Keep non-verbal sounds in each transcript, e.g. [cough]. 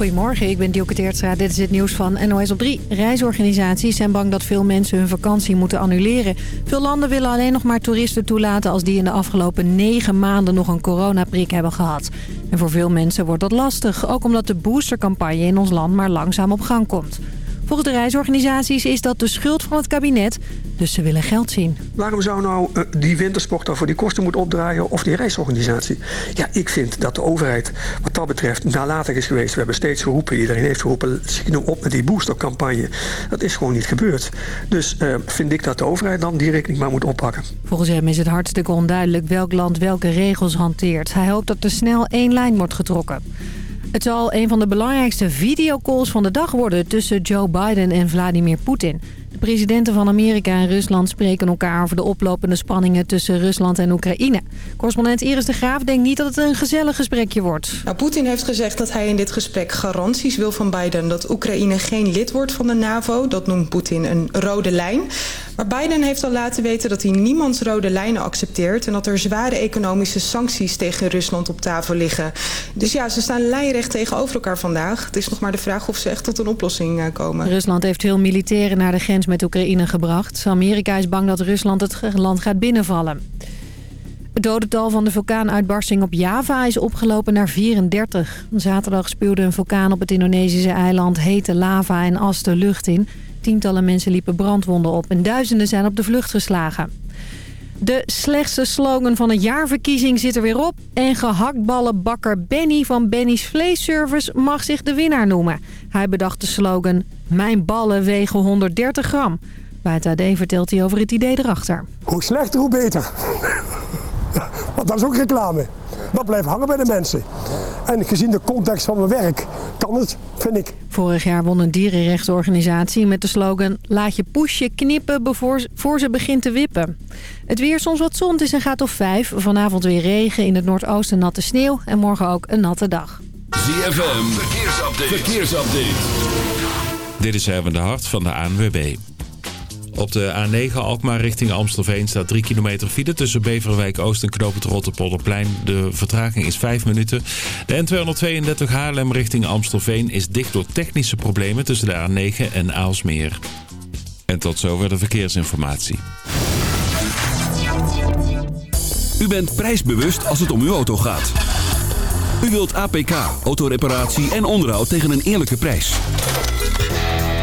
Goedemorgen, ik ben Dielke Teertstra. Dit is het nieuws van NOS op 3. Reisorganisaties zijn bang dat veel mensen hun vakantie moeten annuleren. Veel landen willen alleen nog maar toeristen toelaten... als die in de afgelopen negen maanden nog een coronaprik hebben gehad. En voor veel mensen wordt dat lastig. Ook omdat de boostercampagne in ons land maar langzaam op gang komt. Volgens de reisorganisaties is dat de schuld van het kabinet, dus ze willen geld zien. Waarom zou nou uh, die wintersport dan voor die kosten moeten opdraaien of die reisorganisatie? Ja, ik vind dat de overheid wat dat betreft nalatig is geweest. We hebben steeds geroepen, iedereen heeft geroepen, zie nou op met die boostercampagne. Dat is gewoon niet gebeurd. Dus uh, vind ik dat de overheid dan die rekening maar moet oppakken. Volgens hem is het hartstikke onduidelijk welk land welke regels hanteert. Hij hoopt dat er snel één lijn wordt getrokken. Het zal een van de belangrijkste videocalls van de dag worden tussen Joe Biden en Vladimir Poetin. De presidenten van Amerika en Rusland spreken elkaar over de oplopende spanningen tussen Rusland en Oekraïne. Correspondent Iris de Graaf denkt niet dat het een gezellig gesprekje wordt. Nou, Poetin heeft gezegd dat hij in dit gesprek garanties wil van Biden dat Oekraïne geen lid wordt van de NAVO. Dat noemt Poetin een rode lijn. Biden heeft al laten weten dat hij niemands rode lijnen accepteert... en dat er zware economische sancties tegen Rusland op tafel liggen. Dus ja, ze staan lijnrecht tegenover elkaar vandaag. Het is nog maar de vraag of ze echt tot een oplossing eh, komen. Rusland heeft veel militairen naar de grens met Oekraïne gebracht. Amerika is bang dat Rusland het land gaat binnenvallen. Het dodental van de vulkaanuitbarsting op Java is opgelopen naar 34. Zaterdag spuwde een vulkaan op het Indonesische eiland hete lava en as de lucht in. Tientallen mensen liepen brandwonden op en duizenden zijn op de vlucht geslagen. De slechtste slogan van het jaarverkiezing zit er weer op. En gehaktballenbakker Benny van Benny's Vleesservice mag zich de winnaar noemen. Hij bedacht de slogan Mijn ballen wegen 130 gram. Bij het AD vertelt hij over het idee erachter. Hoe slechter, hoe beter. Want dat is ook reclame. Dat blijft hangen bij de mensen. En gezien de context van mijn werk kan het, vind ik. Vorig jaar won een dierenrechtenorganisatie met de slogan... laat je poesje knippen voor ze begint te wippen. Het weer soms wat zon, is een gaat of vijf. Vanavond weer regen, in het noordoosten natte sneeuw... en morgen ook een natte dag. ZFM, verkeersupdate. verkeersupdate. Dit is Erwin de Hart van de ANWB. Op de A9 Alkmaar richting Amstelveen staat 3 kilometer file tussen Beverwijk Oost en Knoopend Rotterpolderplein. De vertraging is 5 minuten. De N232 Haarlem richting Amstelveen is dicht door technische problemen tussen de A9 en Aalsmeer. En tot zover de verkeersinformatie. U bent prijsbewust als het om uw auto gaat. U wilt APK, autoreparatie en onderhoud tegen een eerlijke prijs.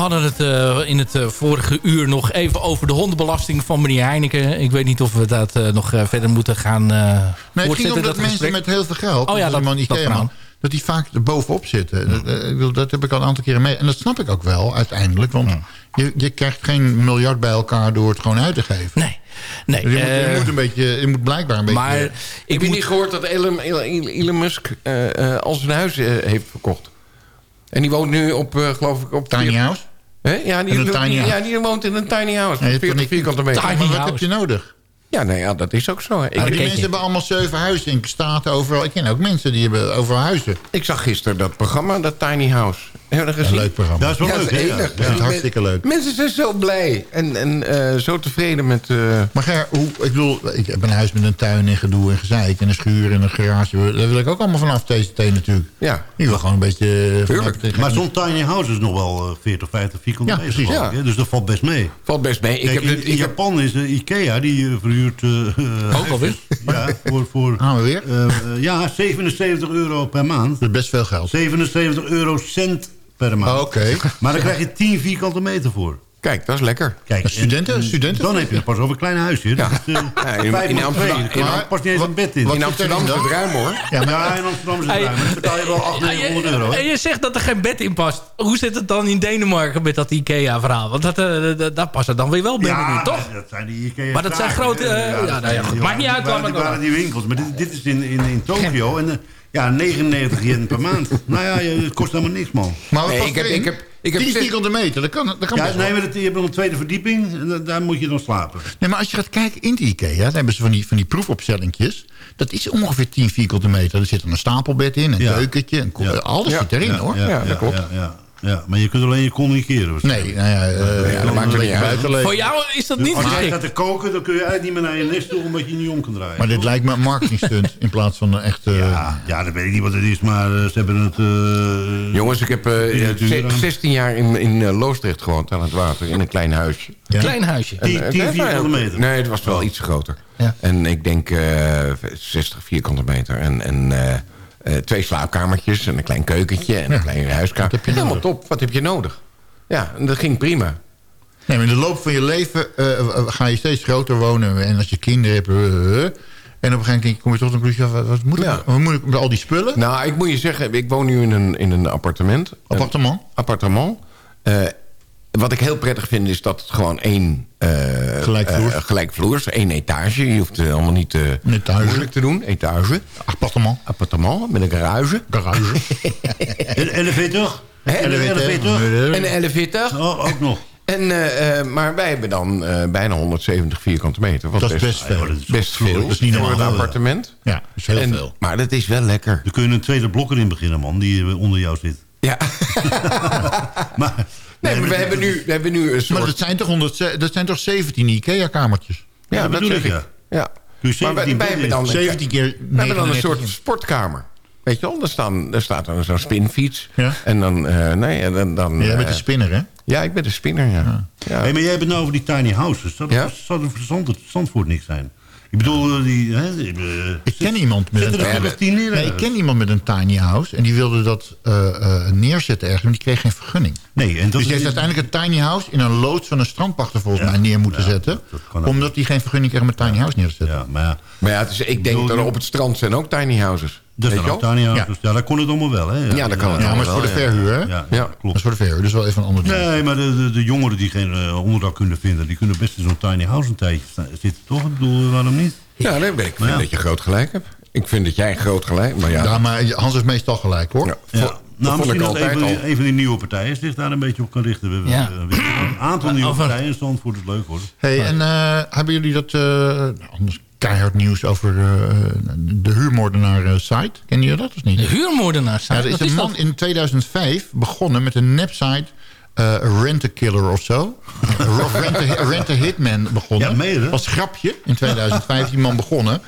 Hadden het eh, in het eh, vorige uur nog even over de hondenbelasting van meneer Heineken. Ik weet niet of we dat eh, nog eh, verder moeten gaan eh Nee, het ging voortzetten. om dat, mensen gesprek. met heel veel geld, Oh ja, dat, dat- man, dat die vaak er bovenop zitten. Dat, dat heb ik al een aantal keren mee. En dat snap ik ook wel, uiteindelijk. Want je, je krijgt geen miljard bij elkaar door het gewoon uit te geven. Nee. Nee, je, moet, je, moet een beetje, je moet blijkbaar een beetje... maar Ik heb je niet gehoord dat Elon, Elon, Musk eh, eh, al zijn huis heeft verkocht. En die woont nu op, eh, geloof ik, op... Tiny house? Hè? Ja, die, In een tiny ja, house. die woont in een tiny house. Nee, je hebt 40 toch niet- vierkante meter. maar wat heb je nodig? Ja, nou ja, dat is ook zo. hè. Ik, Maar die mensen hebben allemaal zeven huizen in staten overal. Ik ken ook mensen die hebben overal huizen. ik zag gisteren dat programma, dat Tiny House. Heb je dat gezien? Een leuk programma. Dat is wel Ja, leuk, dat is hè? Ja. Dat is hartstikke leuk. Mensen zijn zo blij en, en eh, zo tevreden met... eh, Maar Ger, hoe, ik bedoel, ik heb een huis met een tuin en gedoe en gezeik... en een schuur en een garage. Daar wil ik ook allemaal vanaf TCT natuurlijk. ja, Ik wil gewoon een beetje... eh, Tuurlijk. vanaf- Maar zo'n tiny house is nog wel eh, 40, 50 vierkante Ja, meter. precies, ja. hè? Dus dat valt best mee. valt best mee. Ik heb, in, dit, in ik heb, Japan is de Ikea, die verhuurt... eh, Ook alweer? Ja, voor... voor Gaan we weer? ja, 77 euro per maand. Dat is best veel geld. 77 euro cent per maand. Oh, Oké. [laughs] Maar dan krijg je 10 vierkante meter voor. kijk, dat is lekker. Kijk, Maar studenten- en- en studenten- Dan heb je het pas over een klein huisje. Ja. Is, eh, Ja, in- in Amsterdam- in Er Am- past niet eens een bed in. wat- In Amsterdam is het ruim hoor. Ja, maar, Ja, in Amsterdam is het ruim. maar Dan betaal je wel 800, 900 euro. hè? En je zegt dat er geen bed in past. Hoe zit het dan in Denemarken met dat IKEA-verhaal? Want dat, eh, dat- daar past het dan weer wel binnen nu, toch? dat zijn die Ikea Maar dat zijn grote, eh, ja, dat nou ja, goed. Maakt niet waren- uit, die waren- maar die waren die winkels. Maar dit, dit is in, in, in Tokio. En ja, 99 yen per maand. Nou ja, je- het kost helemaal niks, man. maar wat Nee, past ik heb- ik heb- ik heb 10 zes- vierkante meter, dat kan, dat kan Ja, best nee, wel. maar dat, je hebt nog een tweede verdieping. En da- daar moet je dan slapen. Nee, maar als je gaat kijken in die Ikea... dan hebben ze van die, van die proefopstellingjes. Dat is ongeveer 10 vierkante meter. Er zit dan een stapelbed in, een Ja. keukentje. Een ko- Ja. Alles Ja. zit erin, hoor. Ja, dat klopt. Ja, ja, maar je kunt alleen je communiceren. Nee, nou ja, eh, dat maakt er leg niet je uit. Voor jou is dat niet Als jij gaat te koken, dan kun je eigenlijk niet meer naar je nest toe... omdat je niet om kan draaien. Maar dit lijkt me een marketingstunt [laughs] in plaats van een echte... Ja, ja, dat weet ik niet wat het is, maar eh, ze hebben het... eh, Jongens, ik heb aan. 16 jaar in, in Loosdrecht gewoond aan het water. In een klein huisje. Ja? Klein huisje. En, Tien- eh, tien het- vierkante meter? Nee, het was wel iets groter. Ja. En ik denk eh 60 vierkante meter. En, en eh, twee slaapkamertjes en een klein keukentje en een kleine huiskamer. Wat heb je Helemaal nodig? top. Wat heb je nodig? Ja, en dat ging prima. Nee, maar in de loop van je leven eh, eh, ga je steeds groter wonen. En als je kinderen hebt... en op een gegeven moment kom je tot een conclusie... Wat, wat, moet ik, Ja. wat moet ik met al die spullen? Nou, ik moet je zeggen, ik woon nu in een, in een appartement. Appartement? Een appartement. Eh, wat ik heel prettig vind is dat het gewoon één... eh, Gelijkvloers. eh, gelijkvloers, één etage. Je hoeft uh, allemaal niet uh, moeilijk te doen. Etage. Appartement. Appartement, met een garage. Garage. [laughs] een elevator. En een elevator. En een elevator. Oh, ook nog. En, uh, maar wij hebben dan uh, bijna 170 vierkante meter. Wat dat is best, veel. Is best veel. Dat is niet normaal. Voor een appartement. Ja, dat is heel en, veel. Maar dat is wel lekker. Dan kun je een tweede blok erin beginnen, man. Die onder jou zit. Ja. [laughs] [laughs] maar, nee, maar we hebben, nu, we hebben nu een soort... Maar dat zijn toch, 100, dat zijn toch 17 IKEA-kamertjes? Ja, Ja, dat bedoel ik, ja. Ja. Maar wij, 17 wij hebben dan, 17 keer we hebben dan een 99 soort sportkamer. Weet je wel, daar, staan, daar staat dan zo'n spinfiets. Ja. En dan, uh, nee, en dan... dan Jij bent uh, een spinner, hè? Ja, ik ben de spinner, ja. ja. Hey, maar jij hebt het nou over die tiny houses. Zou, Ja? dat, zou dat voor Zandvoort niks zijn? Ik bedoel, eh, die... Hè, die, eh, Ik ken iemand met een, nee, ik ken iemand met een tiny house en die wilde dat eh, eh, neerzetten ergens, maar die kreeg geen vergunning. Nee, en dat dus die heeft uiteindelijk een tiny house in een loods van een strandpachter volgens Ja, mij neer moeten ja, zetten, omdat hij geen vergunning kreeg om een tiny house neer te zetten. Ja, maar ja, Maar ja, het is, ik denk dat er op het strand zijn ook tiny houses. Dat zijn je ook wel? tiny houses. Ja. daar kon het allemaal wel, hè? Ja, dat kan het Ja, maar het is voor de ja. verhuur, hè? Ja, Ja. ja, Dat klopt. is voor de verhuur, dus wel even een ander ding. Nee, maar de, de, de jongeren die geen eh, onderdak kunnen vinden... die kunnen best in zo'n tiny house een tijdje staan- zitten, toch? Ik bedoel, waarom niet? Ja, nee, maar ik vind Ja. dat je groot gelijk hebt. Ik vind dat jij groot gelijk maar ja. Ja, maar Hans is meestal gelijk, hoor. Ja, Ja. dat Nou, misschien dat altijd even, al. even die nieuwe partijen zich daar een beetje op kan richten. We hebben Ja. een aantal nieuwe partijen in Zandvoort. is leuk, hoor. Hey, en eh, hebben jullie dat eh, anders keihard nieuws over eh, de huurmoordenaar eh, site? Kennen jullie dat of niet? De huurmoordenaar. Ja, er is Wat een man in 2005 begonnen met een nepsite eh Rent a Killer of zo. [laughs] Rent a, Rent a Hitman begonnen. Ja, je dat? Als grapje. In 2005 is die man begonnen.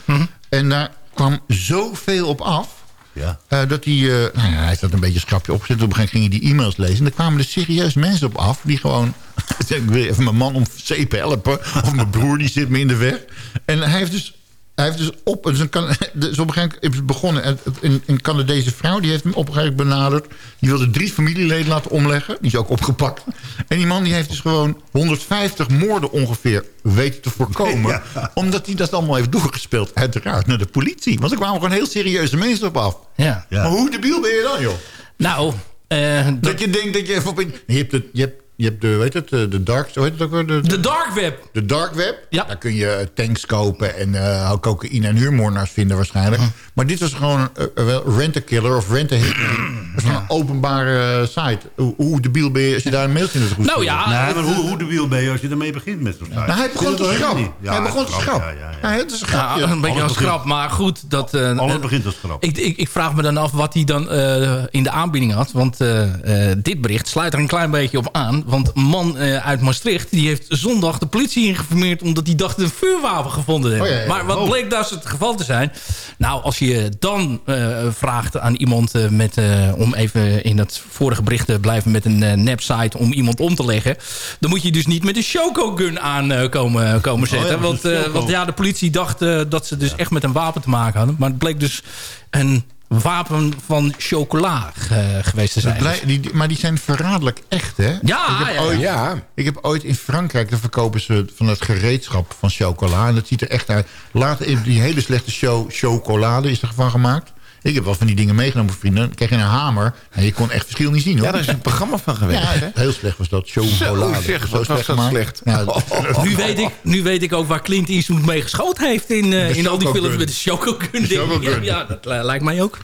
En daar kwam zoveel op af. Ja. eh, dat hij, eh, nou ja, hij dat een beetje schrapje. Op een gegeven moment ging hij die e-mails lezen. En daar kwamen er serieus mensen op af. Die gewoon, [laughs] ik wil even mijn man om zeep helpen. Of mijn broer die zit me in de weg. En hij heeft dus, hij heeft dus op, dus een, dus [laughs] op een gegeven moment is het begonnen. En Een, een Canadese vrouw die heeft hem op een gegeven moment benaderd. Die wilde drie familieleden laten omleggen. Die is ook opgepakt. En die man die heeft dus gewoon 150 moorden ongeveer weten te voorkomen. [laughs] Omdat hij dat allemaal heeft doorgespeeld. Uiteraard naar de politie. Want er kwamen gewoon heel serieuze mensen op af. Ja. Ja. Maar hoe debiel ben je dan, joh? Nou, eh, Dat je denkt dat je even op... In, je hebt, het, je hebt, je hebt de, weet het, eh, de dark... Hoe heet het ook weer? De, de dark web. de dark web. Ja. Daar kun je eh, tanks kopen en eh cocaïne en huurmoordenaars vinden waarschijnlijk. Maar dit was gewoon wel rent-a-killer of rent-a-hitman. Dat is gewoon een openbare site. Hoe, hoe debiel ben je als je daar een mailtje in het goed Nou ja, Nee, maar hoe, hoe de wiel ben je als je ermee begint met zo'n site? Nou, hij begon te schrap. Ja, hij begon te schrap. Ja, ja, ja. Ja, het is een ja, grapje. een beetje Alles als begint- grap. Maar goed, dat... eh, Alles begint als grap. Ik, ik, ik vraag me dan af wat hij dan eh, in de aanbieding had. Want eh, eh, dit bericht sluit er een klein beetje op aan. Want een man eh, uit Maastricht... die heeft zondag de politie ingeformeerd... omdat hij dacht een vuurwapen gevonden te hebben. Oh, ja, ja. Maar wat Oh. bleek dus het geval te zijn? Nou, als je dan eh, vraagt aan iemand... eh, met, om even in dat vorige bericht te blijven... met een nepsite om iemand om te leggen... dan moet je dus niet met een Choco-gun aan komen, komen zetten. ja, want, want ja, de politie dacht dat ze dus echt met een wapen te maken hadden. Maar het bleek dus een wapen van chocola eh, geweest te zijn. blij- die, maar die zijn verraderlijk echt, hè? Ja, ik heb, ja, ooit, ja. ik heb ooit in Frankrijk... dan verkopen ze van het gereedschap van chocola. En dat ziet er echt uit. Later in die hele slechte show chocolade is ervan gemaakt. Ik heb wel van die dingen meegenomen voor vrienden. Dan kreeg je een hamer. En je kon echt verschil niet zien, hoor. Ja, daar is een programma van geweest. Ja, hè? heel slecht was dat. Chocolade. Zo, zeg, Zo wat was dat slecht. Ja, [laughs] nu, weet ik, nu weet ik ook waar Clint Eastwood mee geschoten heeft... in, eh, in al die films met de choco-gun. Ja, ja, dat li- lijkt mij ook.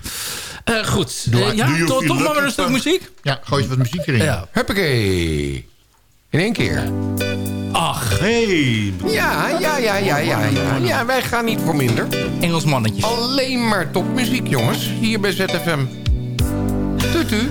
Eh, goed, Eh, ja, toch, maar een stuk muziek. ja, gooi eens wat muziek erin. Ja. Huppakee. In één keer. Ach, Hey, Ja, ja, ja, ja, ja, ja. Ja, wij gaan niet voor minder. Engels mannetjes. Alleen maar topmuziek, jongens. Hier bij ZFM. Tutu.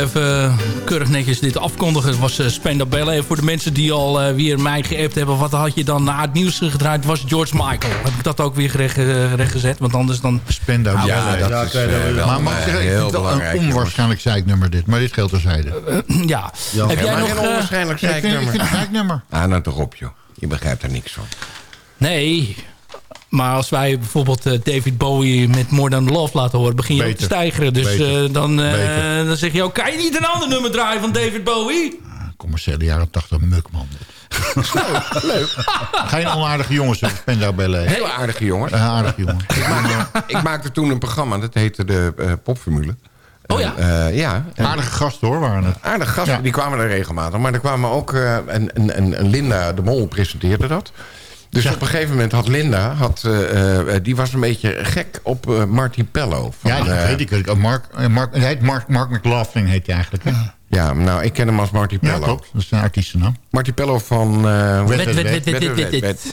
even eh, keurig netjes dit afkondigen. Het was uh, Spenda Ballet. Voor de mensen die al eh, weer mij geappt hebben... wat had je dan na het nieuws gedraaid? was George Michael. Heb ik dat ook weer gerecht, eh, rechtgezet? Want anders dan... Spenda Ballet. ja, Ja, dat is, eh, wel, maar mag ik eh, zeggen, heel wel een onwaarschijnlijk zeiknummer dit. Maar dit geldt terzijde. ja. Ja. Heb jij nog... geen eh, onwaarschijnlijk Ja, ik vind- ik vind het zeiknummer. Ah, nou toch op, joh. Je begrijpt er niks van. Nee, maar als wij bijvoorbeeld eh, David Bowie met More Than Love laten horen... begin je ook te stijgeren. Dus eh, dan, eh, dan zeg je ook... kan je niet een ander nummer draaien van David Bowie? Commerciële jaren 80 muk, man. Leuk. Geen onaardige jongens, Spenda Ballet. Hele aardige jongens. Een aardige jongen. Ik maakte, ik maakte toen een programma, dat heette de eh, Popformule. Oh ja? Eh, ja. Aardige gasten hoor, waren het. Aardige gasten, die kwamen er regelmatig. Maar er kwamen ook... eh, en, en, en Linda de Mol presenteerde dat. Dus op een gegeven moment had Linda... Had, eh, eh, die was een beetje gek op eh Marty Pello. Van, Ja, dat eh, weet ik. Mark, eh, Mark, hij heet Mark, Mark McLaughlin heet hij eigenlijk. Hè? Ja, nou, ik ken hem als Marty Ja, Pello. klopt. Dat is een artiestennaam. Marty Pello van... eh.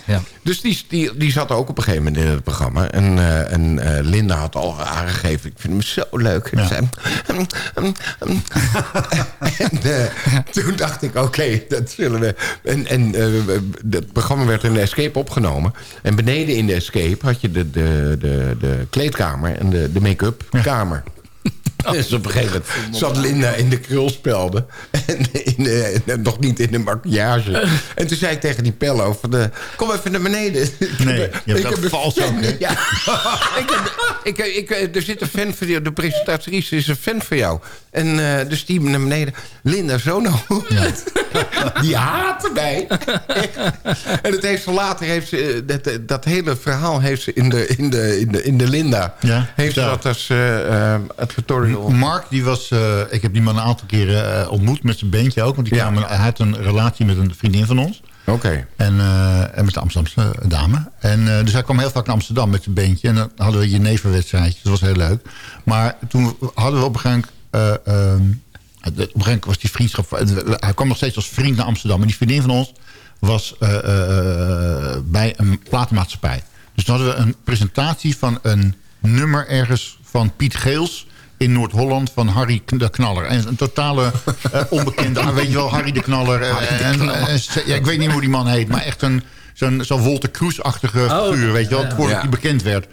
Ja. Dus die, die, die zat ook op een gegeven moment in het programma. En, eh, en eh, Linda had al aangegeven... ik vind hem zo leuk. "Hm, hm, hm." en toen dacht ik, oké, dat zullen we... En, en het programma werd in de Escape opgenomen. En beneden in de Escape had je de, de, de, de kleedkamer... en de, de make-up kamer. [laughs] Dus op een gegeven moment zat Linda in de krulspelden. En in de, nog niet in de maquillage. En toen zei ik tegen die Pello... Van de, kom even naar beneden. Nee, [laughs] je hebt dat vals fan. ook, hè? [laughs] Ja. ik heb, ik, ik, er zit een fan van jou. De presentatrice is een fan van jou. En eh, dus die naar beneden. Linda Zono. Die haatte mij. en het heeft ze later... Heeft ze, eh, dat, dat hele verhaal heeft ze in de, in de, in de, in de Linda... Ja, heeft ze ja. dat als eh, eh, Mark, die was, eh, ik heb die man een aantal keren eh, ontmoet met zijn bandje ook. Want die Ja. kwamen, hij had een relatie met een vriendin van ons. Oké. En, eh, en met de Amsterdamse dame. En, dus hij kwam heel vaak naar Amsterdam met zijn beentje. En dan hadden we jeneverwedstrijdjes. Dat was heel leuk. Maar toen hadden we op een gegeven moment... eh, ehm, op een gegeven moment was die vriendschap... Hij kwam nog steeds als vriend naar Amsterdam. En die vriendin van ons was bij een platenmaatschappij. Dus toen hadden we een presentatie van een nummer ergens van Piet Geels in Noord-Holland van Harry de Knaller. En een totale eh, onbekende, ah, weet je wel, Harry de Knaller. eh, en, en- ja, ik weet niet hoe die man heet, maar echt een zo'n zo'n Wolter Kroes-achtige Oh, figuur, weet je wel, ja. voordat Ja. hij bekend werd.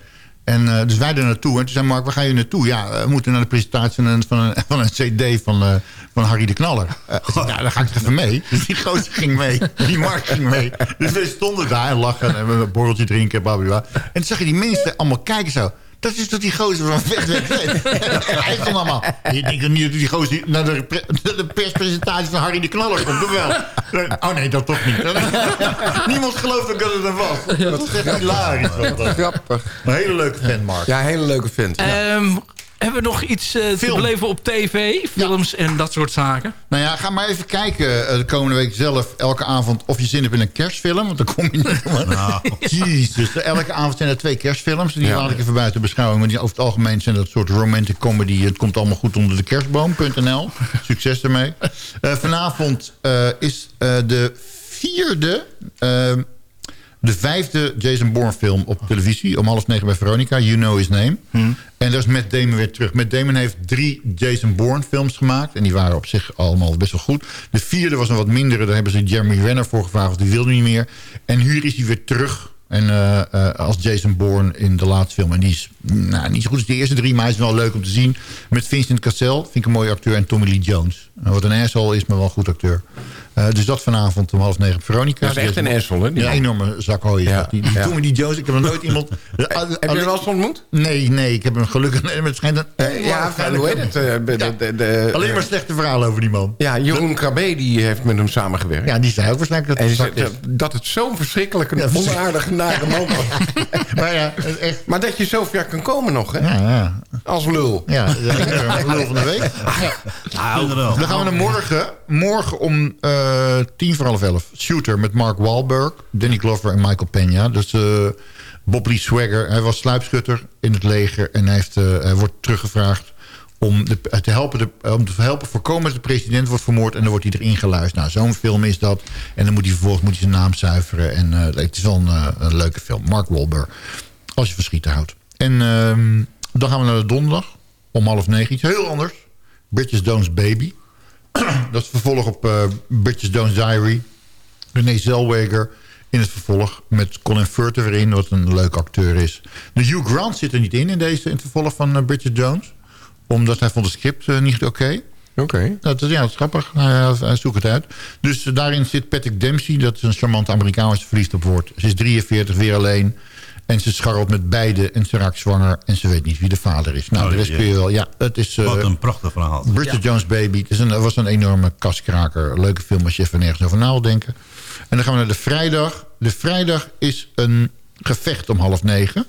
En eh, dus wij er naartoe. En toen zei Mark, waar ga je naartoe? Ja, we moeten naar de presentatie van een, van een, van een cd van, eh, van Harry de Knaller. Zei, nou, dan ga ik er even mee. Dus die gozer ging mee. Die Mark ging mee. Dus we stonden daar en lachen en een borreltje drinken. En toen zag je die mensen allemaal kijken zo. Dat is toch die gozer van. Hij stond allemaal. Je denkt niet dat die gozer naar de, de perspresentatie van Harry de Knaller komt, wel? Oh nee, dat toch niet. [laughs] Niemand gelooft ook dat het er was. Dat is echt hilarisch. dat. Grappig. Een hele leuke fan, Mark. Ja, hele leuke vent. Ja. Ehm, Hebben we nog iets eh, te beleven op tv? Films en dat soort zaken? Nou ja, ga maar even kijken eh, de komende week zelf. Elke avond of je zin hebt in een kerstfilm. Want dan kom je niet... Nou. [laughs] Jezus. Elke avond zijn er twee kerstfilms. Die Ja. laat ik even buiten beschouwing. Maar die, over het algemeen zijn dat soort romantic comedy. Het komt allemaal goed onder de kerstboom.nl. [laughs] Succes ermee. Eh, vanavond eh, is eh, de vierde... de vijfde Jason Bourne film op televisie. Om half negen bij Veronica. You Know His Name. En daar is Matt Damon weer terug. Matt Damon heeft drie Jason Bourne films gemaakt. En die waren op zich allemaal best wel goed. De vierde was een wat mindere. Daar hebben ze Jeremy Renner voor gevraagd. Of die wilde niet meer. En hier is hij weer terug. En eh, eh, als Jason Bourne in de laatste film. En die is nou, niet zo goed als de eerste drie. Maar hij is wel leuk om te zien. Met Vincent Cassel. Vind ik een mooie acteur. En Tommy Lee Jones. Nou, wat een asshole is, maar wel een goed acteur. Eh, dus dat vanavond om half negen op Veronica. Dat is echt een asshole, hè, die Ja, een enorme zak hooi. Ja. Die, die ja. Tommy Lee Jones. Ik heb nog nooit iemand... [laughs] Heb je hem wel eens ontmoet? Nee, nee. Ik heb hem gelukkig... Nee, maar het schijnt een Eh, ja, van, hoe heet het? eh, de- de- de- de- Alleen maar slechte verhalen over die man. Ja, Jeroen Krabbe die heeft met hem samengewerkt. Ja, die zei ook waarschijnlijk dat En het zak is. dat, het zo'n verschrikkelijke, Ja, verschrik- onaardige, nare man was. [laughs] Maar ja, echt... Maar dat je zo ver kan komen nog, hè? Ja, ja. Als lul. Ja, lul van de week. [laughs] Nou, wel. Dan gaan we morgen. Morgen om eh, tien voor half elf. Shooter met Mark Wahlberg, Danny Glover en Michael Peña. Dus eh, Bob Lee Swagger. Hij was sluipschutter in het leger. En hij, heeft, eh, hij wordt teruggevraagd om, de, te helpen om te helpen voorkomen dat de president wordt vermoord. En dan wordt hij erin geluisterd. Nou, zo'n film is dat. En dan moet hij vervolgens moet hij zijn naam zuiveren. En het is wel een, leuke film. Mark Wahlberg. Als je verschieten houdt. En ehm, dan gaan we naar de donderdag. Om half negen. Iets heel anders. Bridges Jones Baby. [clears throat] Dat is vervolg op eh Bridges Jones Diary. René Zellweger in het vervolg. Met Colin Firth er weer in, wat een leuke acteur is. De Hugh Grant zit er niet in, in, deze, in het vervolg van eh, Bridget Jones. Omdat hij vond het script eh, niet oké. Oké. Dat, is- ja, dat is grappig. Hij, hij zoekt het uit. Dus daarin zit Patrick Dempsey. Dat is een charmante Amerikaan verliefd op wordt. Ze is 43, weer alleen. En ze scharrelt met beide en ze raakt zwanger. En ze weet niet wie de vader is. Nou, Oh, de rest kun je wel... Ja, het is... eh, Wat een prachtig verhaal. Bridget Jones Baby. Het is een, was een enorme kaskraker. Leuke film als je even nergens over na wil denken. En dan gaan we naar de vrijdag. De vrijdag is een gevecht om half negen.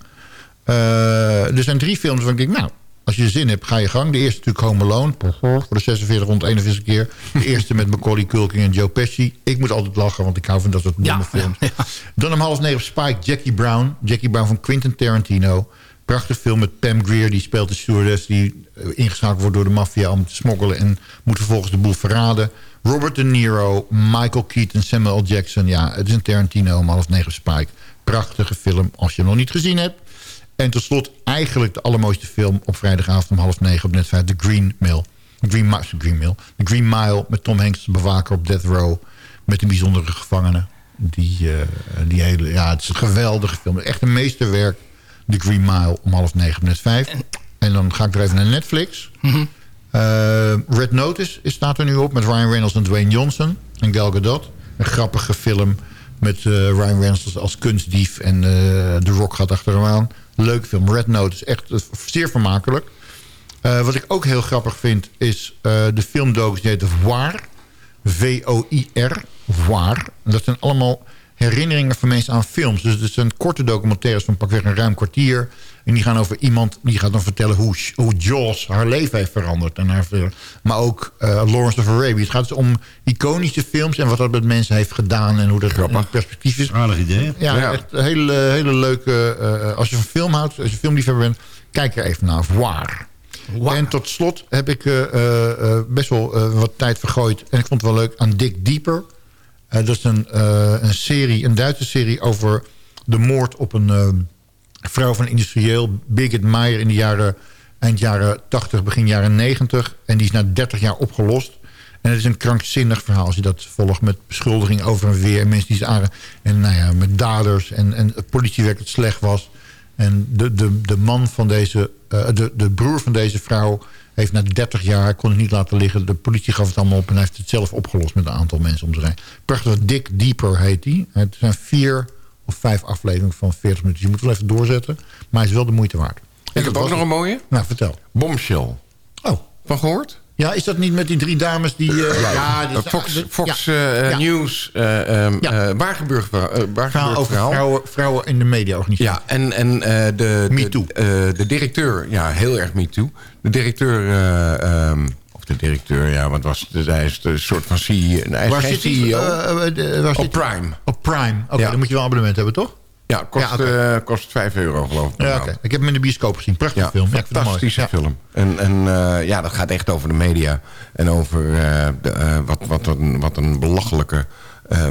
Eh, er zijn drie films waar ik denk, nou, als je zin hebt, ga je gang. De eerste natuurlijk Home Alone. Voor de 46 rond 41 keer. De [laughs] eerste met Macaulay Culkin en Joe Pesci. Ik moet altijd lachen, want ik hou van dat soort domme films. [laughs] Dan om half negen Spike, Jackie Brown. Jackie Brown van Quentin Tarantino. Prachtig film met Pam Grier. Die speelt de stewardess die eh, ingeschakeld wordt door de maffia om te smokkelen. En moet vervolgens de boel verraden. Robert De Niro, Michael Keaton, Samuel. Jackson. Ja, het is een Tarantino om half negen Spike. Prachtige film als je hem nog niet gezien hebt. En tot slot eigenlijk de allermooiste film op vrijdagavond om half negen op net 5. The Green Mile. Green, Green Mile. The Green Mile met Tom Hanks als bewaker op Death Row. Met een bijzondere gevangene. Die, eh, die hele, ja, het is een geweldige film. Echt een meesterwerk. The Green Mile om half negen op net 5. En dan ga ik er even naar Netflix. Eh, Red Notice is- staat er nu op met Ryan Reynolds en Dwayne Johnson. En Gal Gadot. Een grappige film met eh, Ryan Reynolds als kunstdief. En The Rock gaat achter hem aan. Leuke film. Red Notice. Echt eh, zeer vermakelijk. Eh, wat ik ook heel grappig vind is eh, de filmdokus die heet Waar. V-O-I-R. Waar. Dat zijn allemaal herinneringen van mensen aan films. Dus het zijn korte documentaires van pakweg een ruim kwartier. En die gaan over iemand, die gaat dan vertellen hoe, hoe Jaws haar leven heeft veranderd. En haar, maar ook eh, Lawrence of Arabia. Het gaat dus om iconische films en wat dat met mensen heeft gedaan. En hoe dat in perspectief is. Aardig idee. Ja, Ja. echt een hele, hele leuke... eh, als je van film houdt, als je filmliefhebber bent... kijk er even naar. Waar. En tot slot heb ik eh, best wel eh, wat tijd vergooid. En ik vond het wel leuk aan Dick Dieper. Eh, dat is een, eh, een serie, een Duitse serie over de moord op een eh, vrouw van industrieel. Birgit Meijer in de jaren, eind jaren 80, begin jaren 90. En die is na 30 jaar opgelost. En het is een krankzinnig verhaal als je dat volgt met beschuldiging over en weer. En mensen die ze aan, en nou ja, met daders en, en het politiewerk dat slecht was. En de, de, de man van deze, de, de broer van deze vrouw heeft na 30 jaar, hij kon het niet laten liggen. De politie gaf het allemaal op en hij heeft het zelf opgelost met een aantal mensen om zich heen. Prachtig, Dick Dieper heet hij. Het zijn vier of vijf afleveringen van 40 minuten. Je moet wel even doorzetten, maar hij is wel de moeite waard. Ik heb ook nog een mooie. Nou, vertel. Bombshell. Oh. Van gehoord? Ja, is dat niet met die drie dames die... eh, Ja, die- Fox, Fox ja. eh. News, eh, ehm, eh, waar gebeurt, eh, waar Verhaal gebeurt over verhaal? vrouwen, vrouwen in de media-organisatie. Ja, en, en eh, de, de, eh, de directeur, ja, heel erg me too. De directeur, eh, ehm, of de directeur, ja, wat was het? Hij is een soort van CEO. Hij is Waar geen zit? CEO. Eh, eh, de- Op? Prime. Op Prime. Oké, dan moet je wel een abonnement hebben, toch? Ja, kost, Ja, eh, kost 5 euro geloof ik. Ja, oké. Ik heb hem in de bioscoop gezien. Prachtige Ja, film. Ja, fantastische film. En, en eh, ja, dat gaat echt over de media. En over de, eh, wat, wat, een, wat een belachelijke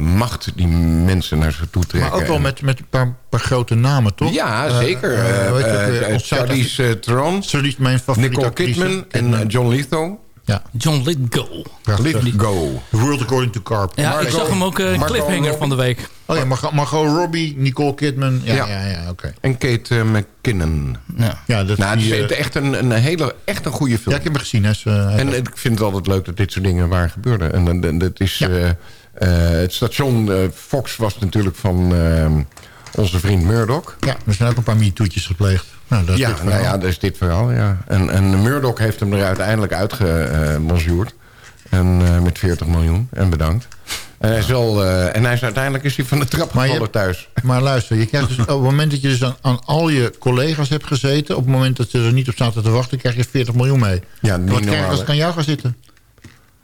macht die mensen naar zich toe trekken. Maar ook wel met, met een paar, paar grote namen, toch? Ja, zeker. Ons Charlize Theron. Charlize, mijn favoriete Nicole. Kidman en John Lithgow. Ja. John Lithgow. Lithgow. The World According to Carp. Ja, ik zag hem ook eh, Margot cliffhanger Robbie. van de week. Oh ja, Margot, Margot Robbie, Nicole Kidman. Ja, ja, Ja. ja, oké. En Kate eh, McKinnon. Ja. Ja, dat Nou, het die, is eh, echt een, een hele, echt een goede film. ja, ik heb hem gezien. Hè, ze, En ik vind het altijd leuk dat dit soort dingen waar gebeuren. En dan- dan- dat is... eh, eh, het station eh, Fox was natuurlijk van eh, onze vriend Murdoch. ja, er zijn ook een paar MeToo'tjes gepleegd. Nou, dat is ja, dit verhaal. nou ja, dat is dit verhaal, ja. En, en Murdoch heeft hem er uiteindelijk uitgemonzuurd. en eh, met 40 miljoen. En bedankt. En hij is, wel, eh, en hij is uiteindelijk is hij van de trap gevallen thuis. Maar luister, je krijgt dus, [laughs] op het moment dat je dus aan, aan al je collega's hebt gezeten... op het moment dat ze er niet op zaten te wachten... krijg je 40 miljoen mee. Ja, niet Wat krijg je als ik aan jou ga zitten?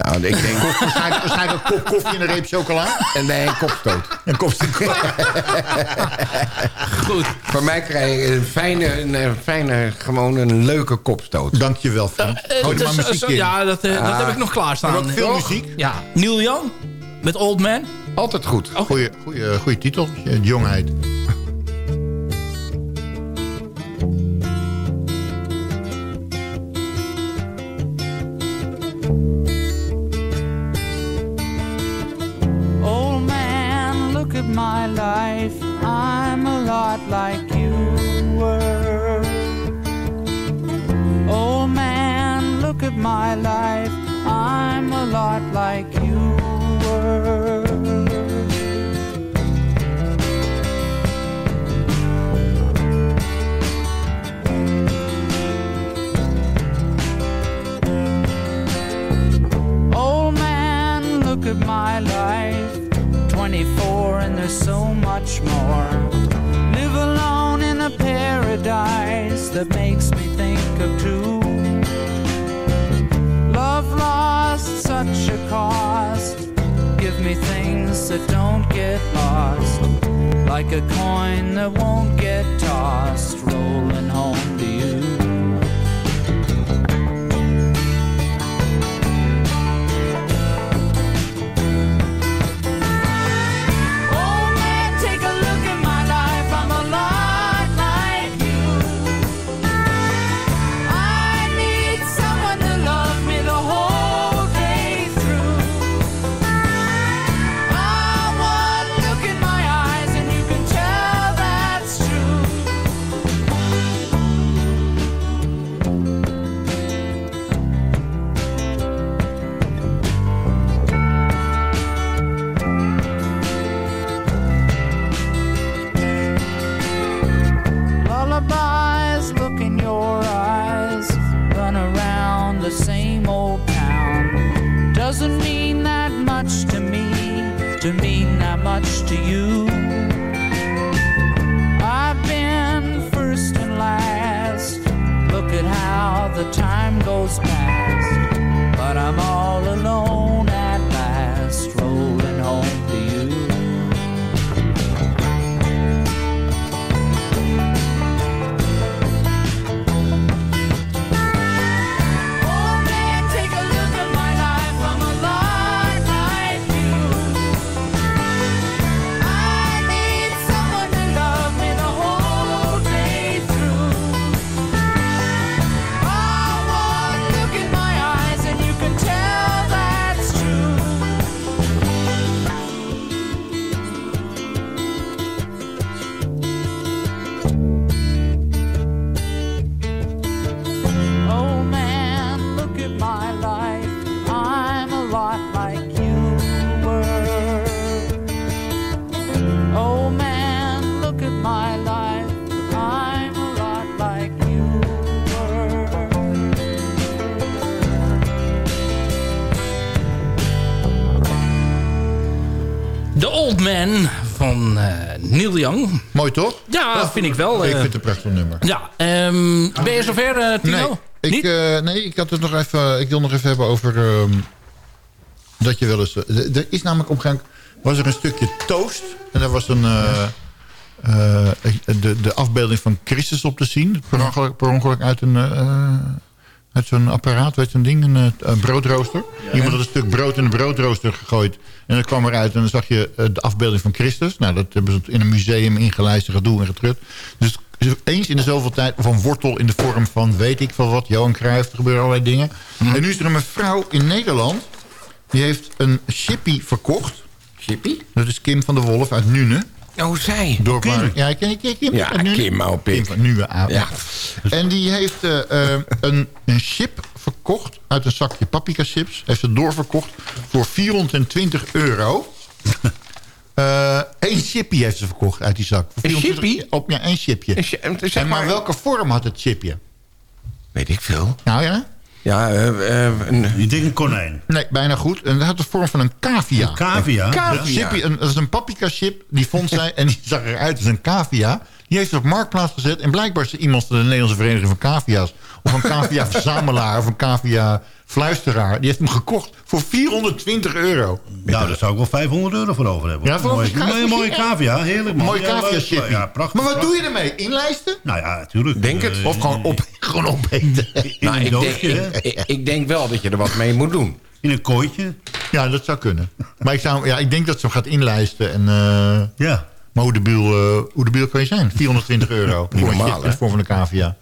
Nou, ik denk... [laughs] Waarschijnlijk, waarschijnlijk een kop koffie en een reep chocola. En nee, een kopstoot. [laughs] Een kopstoot. [laughs] Goed. Voor mij krijg je een fijne, een, eh, fijne, gewoon een leuke kopstoot. Dankjewel, Frank. Eh, dat maar muziek in. ja, dat, eh, dat Ah. heb ik nog klaarstaan. Ook veel Toch? muziek. Ja, Neil Young met Old Man. Altijd goed. Goeie, goeie, goeie titel. eh, Jongheid. Like a Doesn't mean that much to me, to mean that much to you. I've been first and last. Look at how the time goes past. But I'm all alone Man van eh, Neil Young. Mooi toch? Ja, vind ik wel. ik eh. vind het een prachtig nummer. Ja, ehm, ben je zover, eh, Tino? Nee, ik, nee, ik had het nog even. Ik wil nog even hebben over ehm, dat je wel eens. Er is namelijk omgang. Was er een stukje toast en daar was een. de, de afbeelding van Christus op te zien. Per ongeluk, per ongeluk uit een. Uit zo'n apparaat, weet je zo'n ding, een, eh, een broodrooster. Iemand had een stuk brood in een broodrooster gegooid. En dan kwam eruit en dan zag je eh, de afbeelding van Christus. Nou, dat hebben ze in een museum ingelijst gedoe en getrut. Dus eens in de zoveel tijd, een wortel in de vorm van weet ik veel wat, Johan Cruijff, er gebeuren allerlei dingen. En nu is er een mevrouw in Nederland, die heeft een chippy verkocht. Chippy? Dat is Kim van der Wolf uit Nune. Oh, zij. Door Kim. ja, ken je Kim? Kim Ja? Kim, van ah, Ja. En die heeft eh, eh, [laughs] een, een chip verkocht uit een zakje paprika chips. Heeft het doorverkocht voor 420 euro. [laughs] Eén chipje heeft ze verkocht uit die zak. Een 420 chippy? Op, ja, één chipje. Een chi- zeg en maar maar- welke vorm had het chipje? Weet ik veel. Nou ja? Ja, eh, eh, een... Ik denk een konijn. Nee, bijna goed. En dat had de vorm van een cavia. Een cavia? Een Cavia. chipje, een, dat is een paprika chip. Die vond zij en die zag eruit als een cavia. Die heeft het op marktplaats gezet. En blijkbaar is er iemand van de Nederlandse Vereniging van Cavia's. Of een cavia-verzamelaar. Of een cavia-fluisteraar. Die heeft hem gekocht voor 420 euro. Nou, daar zou ik wel 500 euro voor over hebben. Ja, voor mooie, een cavia- mooie, mooie cavia, heerlijk man. Mooi Ja, leuk. cavia-chipje. Ja, prachtig. maar wat prachtig. doe je ermee? Inlijsten? Nou ja, natuurlijk. Denk het. Eh, Of gewoon, op, [laughs] gewoon opeten? in Nou, een ik, denk, doosje, ik, denk wel dat je er wat mee moet doen. In een kooitje. Ja, dat zou kunnen. Maar ik, zou, ja, ik denk dat ze hem gaat inlijsten. En, eh, Ja. maar hoe debiel, eh hoe debiel kan je zijn? 420 euro. Niet voor normaal, hè? in de vorm van een cavia.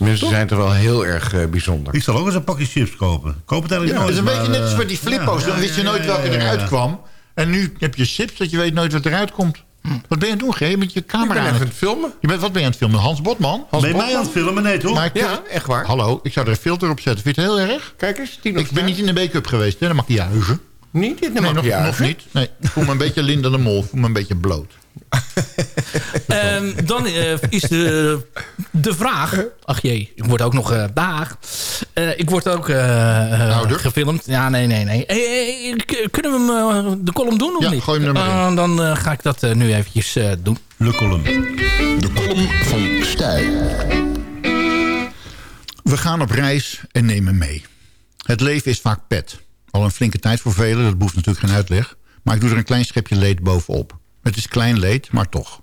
Mensen zijn toch wel heel erg eh, bijzonder. Ik zal ook eens een pakje chips kopen. Ik Koop het Ja, eigenlijk dat is een beetje net als eh, met die flippo's. ja, Dan ja, wist je nooit ja, welke ja, ja. eruit kwam. En nu heb je chips dat je weet nooit wat eruit komt. Wat ben je aan het doen, G? Met je Ik camera ben aan het... het filmen. Je bent, wat ben je aan het filmen? Hans Botman? Hans Ben je mij aan het filmen? Nee, toch? Maar ik- Ja, echt waar. Hallo, ik zou er een filter op zetten. Vind je het heel erg? Kijk eens. Ik ben niet in de make-up geweest, hè? De maquillage. Niet in de Nee, nog, nog niet. Nee, ik voel me een beetje Linda de Mol. Ik voel me een beetje bloot. [laughs] Ehm, dan eh, is de, de vraag... Ach jee, ik word ook nog... daag. Eh, ik word ook gefilmd. Ja, nee, nee, nee. K- kunnen we hem, de column doen of Ja, niet? gooi hem er maar in. Dan ga ik dat nu eventjes doen. Le column. De column van Stijl. We gaan op reis en nemen mee. Het leven is vaak pet. Al een flinke tijd voor velen, dat behoeft natuurlijk geen uitleg. Maar ik doe er een klein schepje leed bovenop. Het is klein leed, maar toch.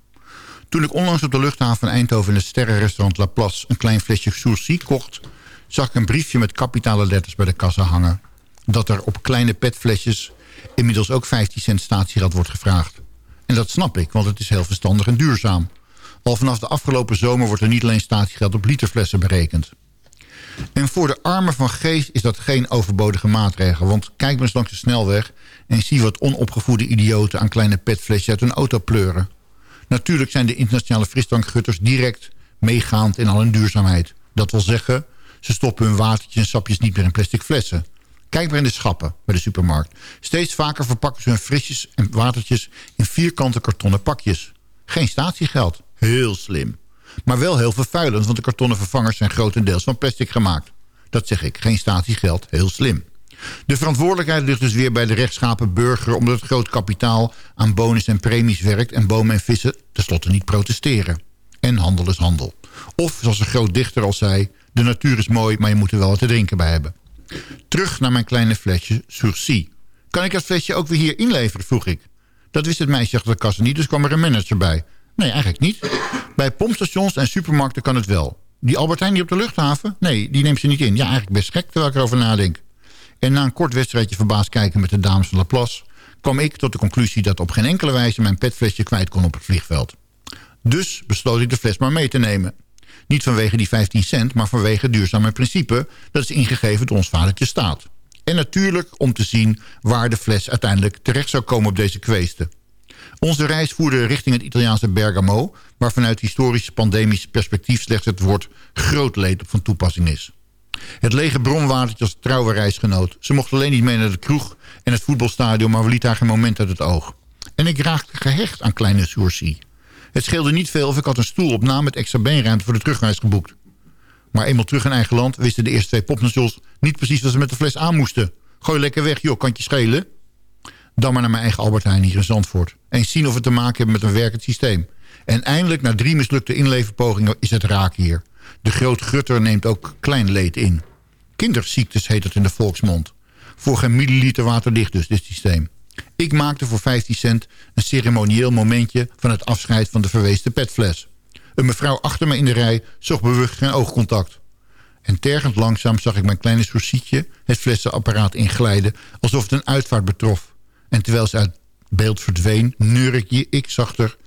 Toen ik onlangs op de luchthaven van Eindhoven... in het sterrenrestaurant La Place een klein flesje Sourcy kocht... zag ik een briefje met kapitale letters bij de kassa hangen. Dat er op kleine petflesjes inmiddels ook 15 cent statiegeld wordt gevraagd. En dat snap ik, want het is heel verstandig en duurzaam. Al vanaf de afgelopen zomer wordt er niet alleen statiegeld op literflessen berekend. En voor de armen van geest is dat geen overbodige maatregel. Want kijk maar eens langs de snelweg... en zie wat onopgevoede idioten aan kleine petflesjes uit hun auto pleuren. Natuurlijk zijn de internationale frisdrankgutters direct meegaand in al hun duurzaamheid. Dat wil zeggen, ze stoppen hun watertjes en sapjes niet meer in plastic flessen. Kijk maar in de schappen bij de supermarkt. Steeds vaker verpakken ze hun frisjes en watertjes in vierkante kartonnen pakjes. Geen statiegeld. Heel slim. Maar wel heel vervuilend, want de kartonnen vervangers zijn grotendeels van plastic gemaakt. Dat zeg ik, geen statiegeld, heel slim. De verantwoordelijkheid ligt dus weer bij de rechtschapen burger... omdat het groot kapitaal aan bonus en premies werkt... en bomen en vissen tenslotte niet protesteren. En handel is handel. Of, zoals een groot dichter al zei... de natuur is mooi, maar je moet er wel wat te drinken bij hebben. Terug naar mijn kleine flesje Sourcy. Kan ik dat flesje ook weer hier inleveren, vroeg ik. Dat wist het meisje achter de kassa niet, dus kwam er een manager bij. Nee, eigenlijk niet. Bij pompstations en supermarkten kan het wel. Die Albertijn die op de luchthaven? Nee, die neemt ze niet in. Ja, eigenlijk best gek terwijl ik erover nadenk. En na een kort wedstrijdje verbaasd kijken met de dames van Laplace... kwam ik tot de conclusie dat op geen enkele wijze mijn petflesje kwijt kon op het vliegveld. Dus besloot ik de fles maar mee te nemen. Niet vanwege die 15 cent, maar vanwege het duurzame principe... dat is ingegeven door ons vadertje staat. En natuurlijk om te zien waar de fles uiteindelijk terecht zou komen op deze kweesten. Onze reis voerde richting het Italiaanse Bergamo... waar vanuit historisch pandemisch perspectief slechts het woord groot leed van toepassing is. Het lege bronwatertje als trouwe reisgenoot. Ze mocht alleen niet mee naar de kroeg en het voetbalstadion... maar we lieten haar geen moment uit het oog. En ik raakte gehecht aan kleine Sourcy. Het scheelde niet veel of ik had een stoel op naam met extra beenruimte voor de terugreis geboekt. Maar eenmaal terug in eigen land wisten de eerste twee popnations niet precies wat ze met de fles aan moesten. Gooi lekker weg, joh, kan je schelen. Dan maar naar mijn eigen Albert Heijn hier in Zandvoort. Eens zien of we te maken hebben met een werkend systeem. En eindelijk, na drie mislukte inleverpogingen, is het raak hier. De groot grutter neemt ook klein leed in. Kinderziektes heet het in de volksmond. Voor geen milliliter water ligt dus dit systeem. Ik maakte voor 15 cent een ceremonieel momentje... van het afscheid van de verweesde petfles. Een mevrouw achter me in de rij zocht bewust geen oogcontact. En tergend langzaam zag ik mijn kleine sourcietje het flessenapparaat inglijden... alsof het een uitvaart betrof. En terwijl ze uit beeld verdween, neurikje ik zachter...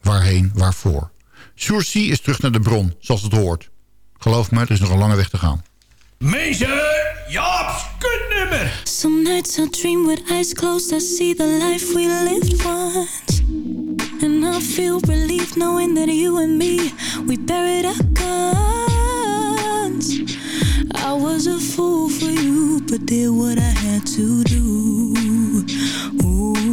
waarheen, waarvoor. Sourcie is terug naar de bron, zoals het hoort. Geloof me, er is nog een lange weg te gaan. Mensen, Jaap's kutnummer. Some nights I dream with eyes closed. I see the life we lived once. And I feel relief knowing that you and me, we buried our guns. I was a fool for you, but did what I had to do. Ooh.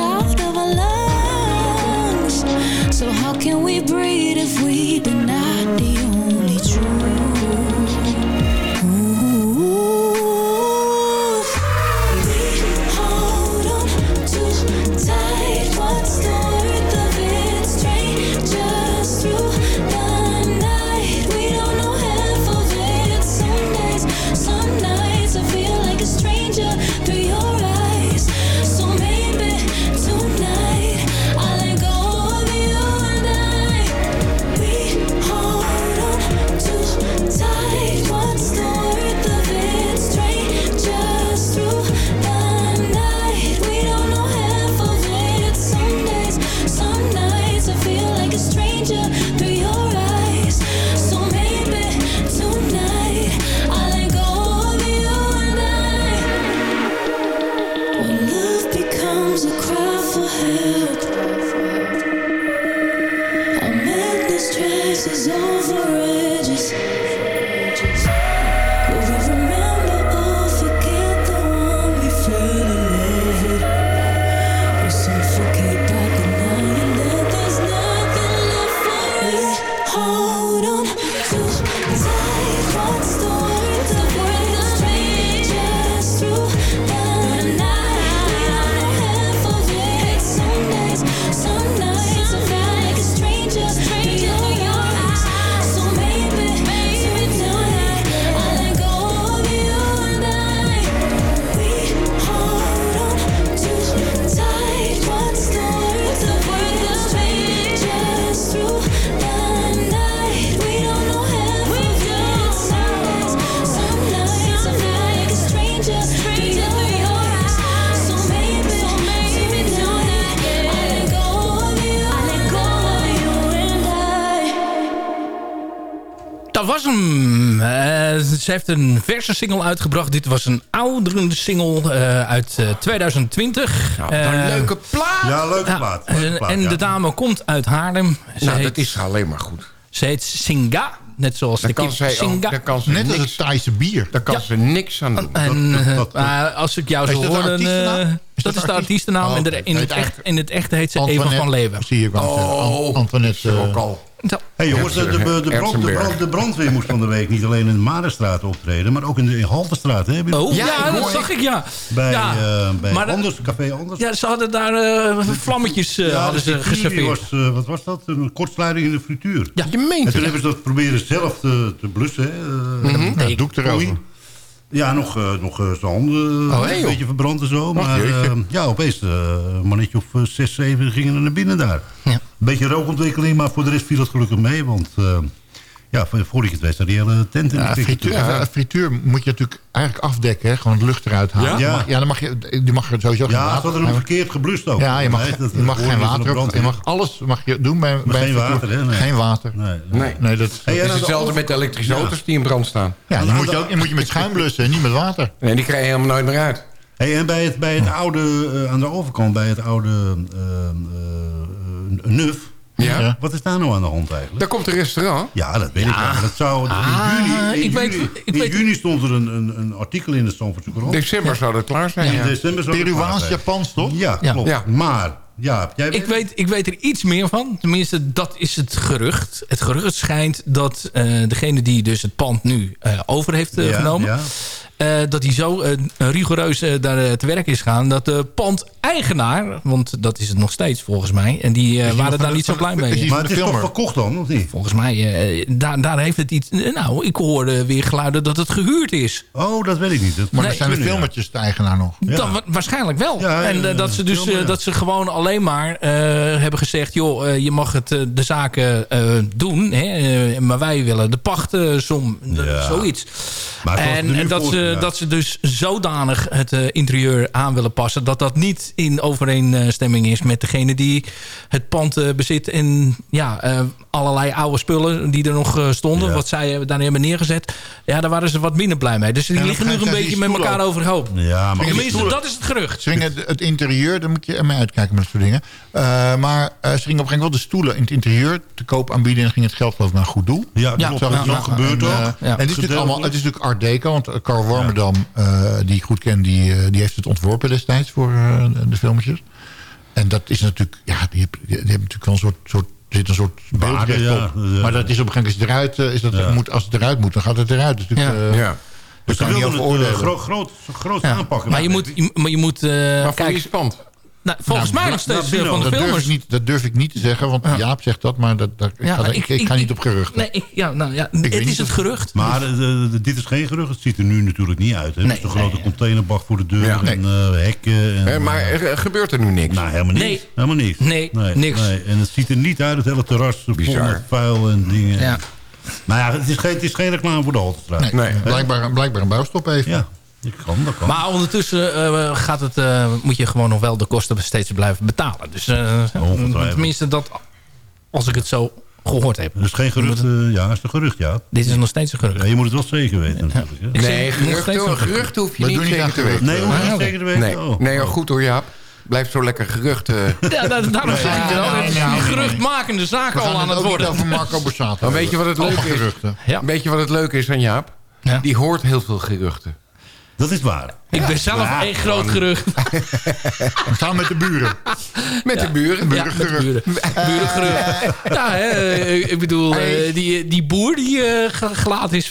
need ze heeft een verse single uitgebracht. Dit was een oudere single eh, uit eh, 2020. wat een leuke plaat. Ja, leuke plaat. leuke en- plaat, en ja. de dame komt uit Haarlem. Ze Nou, heet, dat is alleen maar goed. Ze heet Singa. Net zoals Daar de kan, kip ook, Singa. daar kan ze Net als het Thaise bier. daar kan ze niks aan doen. En Dat- dat- eh, als ik jou zo hoor, dan, artiestennaam? eh, Is dat dat is de artiest- artiestennaam. Oh, in, de- oké. in, het echt, in het echt heet ze Eva Antoinette, van Leeuwen. Zie je wel. Oh, An- Antoinette. Eh. Hey jongens, de, de, de, brand, de, brand, de brandweer moest van de week niet alleen in de Marenstraat optreden... maar ook in de in Halterstraat. Hè? Heb je- Oh, ja, dat zag ik, ja. Bij, ja. eh, bij maar dat- Anders, Café Anders. Ja, ze hadden daar eh, vlammetjes eh, Ja, hadden de ze geserveerd. was, eh, wat was dat? Een kortsluiting in de frituur. Ja. Je meent En het. toen hebben ze dat proberen zelf te, te blussen. Hè? eh, Nee, doek erover. Ja, nog, eh, nog zijn handen eh, Oh, hey, een beetje verbrand en zo. Och, maar eh, ja, opeens een mannetje of zes, zeven gingen er naar binnen daar. Ja. Beetje rookontwikkeling, maar voor de rest viel het gelukkig mee. Want ja, voor- je het weet, staat die hele tent in de Ja, frituur, ja, frituur moet je natuurlijk eigenlijk afdekken. Hè? Gewoon de lucht eruit halen. Ja? Je Ja, dan mag je, je mag er sowieso geen Ja, water... hadden hem verkeerd geblust ook. Ja, je mag, Nee, dat- je mag dat geen water op. Je mag alles mag je doen bij, bij geen water, hè? Nee. Geen water. Nee, Nee. Nee, dat, is hetzelfde met de elektrische Ja. auto's die in brand staan. ja, die moet je, ook, die moet je met schuim blussen, niet met water. Nee, die krijg je helemaal nooit meer uit. Hey, en bij het, bij het oude, eh, aan de overkant, bij het oude eh, eh, eh, NUF... Ja. Ja. Wat is daar nou aan de hand eigenlijk? Daar komt een restaurant. Ja, dat weet ik. Ja. maar Dat zou, Ah, in juni, in ik weet- juni, ik in weet- juni stond er een, een, een artikel in de Stamfordse Krant. December zou dat klaar zijn. In december zou Peruaans. Japans, toch? Ja, Ja. klopt. Ja. Maar, ja, jij Ik weet, ik weet er iets meer van. Tenminste, dat is het gerucht. Het gerucht schijnt dat eh, degene die dus het pand nu eh, over heeft eh, Ja, genomen... eh, dat hij zo eh, rigoureus eh, daar eh, te werk is gaan... dat de pandeigenaar, want dat is het nog steeds volgens mij... en die waren daar niet zo blij mee. Maar het is toch verkocht dan, of niet? Volgens mij, eh, daar, daar heeft het iets... Nou, ik hoorde weer geluiden dat het gehuurd is. Oh, dat weet ik niet. Dat Maar Nee. dan zijn de filmertjes de eigenaar nog. Ja. Dan, wa- waarschijnlijk wel. Ja, en dat ze dus filmen, ja. dat ze gewoon alleen maar eh, hebben gezegd... joh, eh, je mag het, de zaken eh, doen, hè, maar wij willen de pachtsom. Ja. Zoiets. Maar er En, dat, ze, ja. dat ze dus zodanig het eh, interieur aan willen passen... dat dat niet in overeenstemming is met degene die het pand eh, bezit... en ja, eh, allerlei oude spullen die er nog eh, stonden... Ja. wat zij eh, daar hebben neergezet... ja, daar waren ze wat minder blij mee. Dus die Ja, dan liggen nu een beetje met elkaar overhoop. Ja, maar Tenminste, dat is het gerucht. Ze het, het interieur, daar moet je ermee uitkijken met dat soort dingen. Eh, maar eh, ze gingen op een gegeven moment wel de stoelen in het interieur te koop aanbieden. En dan ging het geld geloof ik naar goed doel. Ja, Ja, klopt. Dat ik is nog. ook gebeurd en, ook. eh, Ja. En het is, natuurlijk allemaal, het is natuurlijk Art Deco. Want eh, Carl Warmerdam, eh, die ik goed ken, die, eh, die heeft het ontworpen destijds voor eh, de filmpjes. En dat is natuurlijk, ja, die heeft natuurlijk wel een soort, soort er zit een soort beeldrecht ja. op. Ja. Maar dat is op een gegeven moment, als het eruit, is dat, Ja. moet, als het eruit moet, dan gaat het eruit. Dus natuurlijk, Ja. eh, Ja. Dus Ze kan je niet over oordelen. groot, groot, groot Ja. aanpakken. Maar je moet, je- maar je moet eh, Maar kijk, pand? Nou, volgens Nou, mij nog steeds nou, eh, van de dat, durf filmers. ik niet, dat durf ik niet te zeggen, want Ja. Jaap zegt dat, maar dat, dat, ik, Ja, ga, maar ik, ik ga niet op geruchten. Nee, ik, ja, nou, ja, het is het gerucht. Maar eh, de- de- dit is geen gerucht. Het ziet er nu natuurlijk niet uit. Hè? Nee, Het is een grote nee. containerbak voor de deur Ja. en eh, hekken. En, maar er, er gebeurt er nu niks. Nou, helemaal niks. Nee. Helemaal niks. Nee, niks. En het ziet er niet uit, het hele terras vol met vuil en dingen. Ja. Maar ja, het is geen, het is geen reclame voor de Haltestraat. Nee, Nee. Blijkbaar, blijkbaar een bouwstop even. Ja, dat kan, dat kan. Maar ondertussen eh, gaat het, eh, moet je gewoon nog wel de kosten steeds blijven betalen. Dus eh, tenminste, dat, als ik het zo gehoord heb. Is geen gerucht, eh, ja, het is een gerucht, ja. Dit is nog steeds een gerucht. ja. Je moet het wel zeker weten natuurlijk. Hè? Nee, steeds een gerucht. geruchten hoef je Maar niet doe niet zeker te weten. Nee, hoef je Ah, niet zeker te weten. Nee, Oh. nee goed hoor Jaap. Blijf zo lekker geruchten. [laughs] Ja, da- daarom zeg ik het al. Het nee, nee. geruchtmakende zaak We al aan het het worden. over Marco Borsato [laughs] weet je wat het leuke is? Ja. Weet je wat het leuke is aan Jaap? Ja. Die hoort heel veel geruchten. Dat is waar. Ik ben zelf Ja, een groot gerucht. Samen met de buren. Met de buren. Ja, met de buren. Burengerucht. Ja, hè, eh, ik bedoel, eh, die, die boer die eh, ge- gelaten is,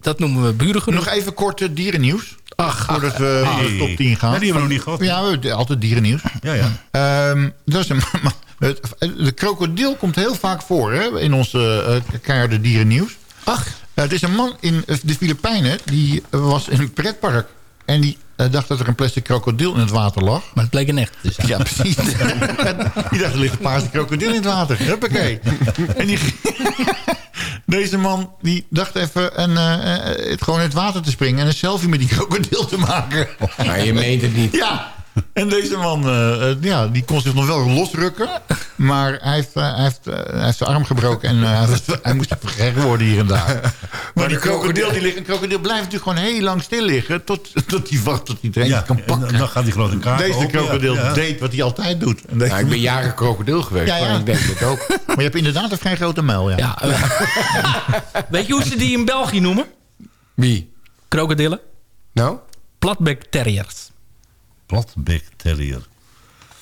dat- noemen we burengerucht. Nog even kort dierennieuws. Ach, Voordat we naar de top 10 gaan. Nee, die hebben we nog niet gehad. Ja, we hebben altijd dierennieuws. Ja, ja. Ehm, dat is een, [laughs] het- de krokodil komt heel vaak voor hè, in onze eh keiharde dierennieuws. Ach. Eh, het is een man in eh, de Filipijnen. Die was in een pretpark. En die eh, dacht dat er een plastic krokodil in het water lag. Maar het bleek een echt te zijn. Ja, precies. [laughs] die dacht, er ligt een paarse krokodil in het water. Huppakee. [laughs] en die, [laughs] deze man die dacht even en, eh, eh, het gewoon in het water te springen... en een selfie met die krokodil te maken. Maar je meent het niet. Ja. [laughs] En deze man, eh, eh, ja, die kon zich nog wel losrukken. Maar hij heeft, eh, hij heeft, hij heeft zijn arm gebroken en hij, moest vergeren worden hier en daar. [laughs] Maar, die krokodil, die ligt, een krokodil blijft natuurlijk gewoon heel lang stil liggen... tot, tot hij wacht tot hij er eentje Ja, kan en pakken. dan gaat die grote kaart Deze krokodil ja. Ja. deed wat hij altijd doet. En deze- Nou, ik ben jaren krokodil geweest, Ja, ja. maar ik denk het ook. [laughs] Maar je hebt inderdaad een vrij grote muil, ja. Ja, weet je hoe ze die in België noemen? Wie? Krokodillen? Nou? Platbek terriers. Platbek terrier.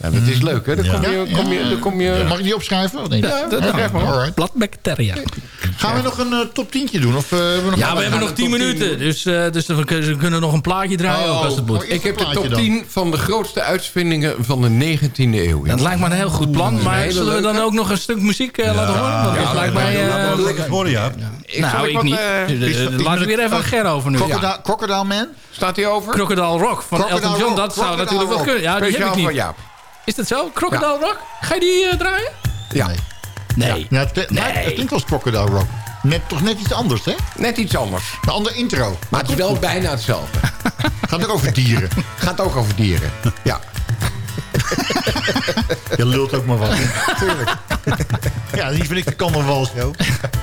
Ja, dat is leuk, hè? Dan kom je... Kom je, dan kom je Mag ik die opschrijven? of niet? Ja, dat schrijf maar. Bladbacteria. Gaan we nog een eh, top 10 doen? Of, eh, hebben we nog Ja, we hebben nog 10 minuten. Dus, eh, dus we kunnen, nog een plaatje draaien ook als het moet. Ik heb de top 10 van de grootste uitvindingen van de 19e eeuw. Dat lijkt me een heel goed plan. Maar hele zullen we dan ook nog een stuk muziek eh, laten horen? Want dat lijkt mij... eh, maar lekker. Ik- zal nou, ik niet. Laten we weer even aan Ger over nu. Crocodile, Man? Staat hij over? Crocodile Rock van Elton John. Dat zou natuurlijk wel kunnen. Ja, die heb Speciaal ik niet. Is dat zo? Crocodile Rock? Ga je die eh, draaien? Ja, Nee. Ja, het, nee. het klinkt als Crocodile Rock. Net, toch net iets anders, hè? net iets anders. Een andere intro. Maar het is wel bijna hetzelfde. [laughs] Gaat ook over dieren. [laughs] Gaat ook over dieren. [laughs] Ja. Je lult ook maar wat. Tuurlijk. ja, die vind ik de carnavalshow. Can't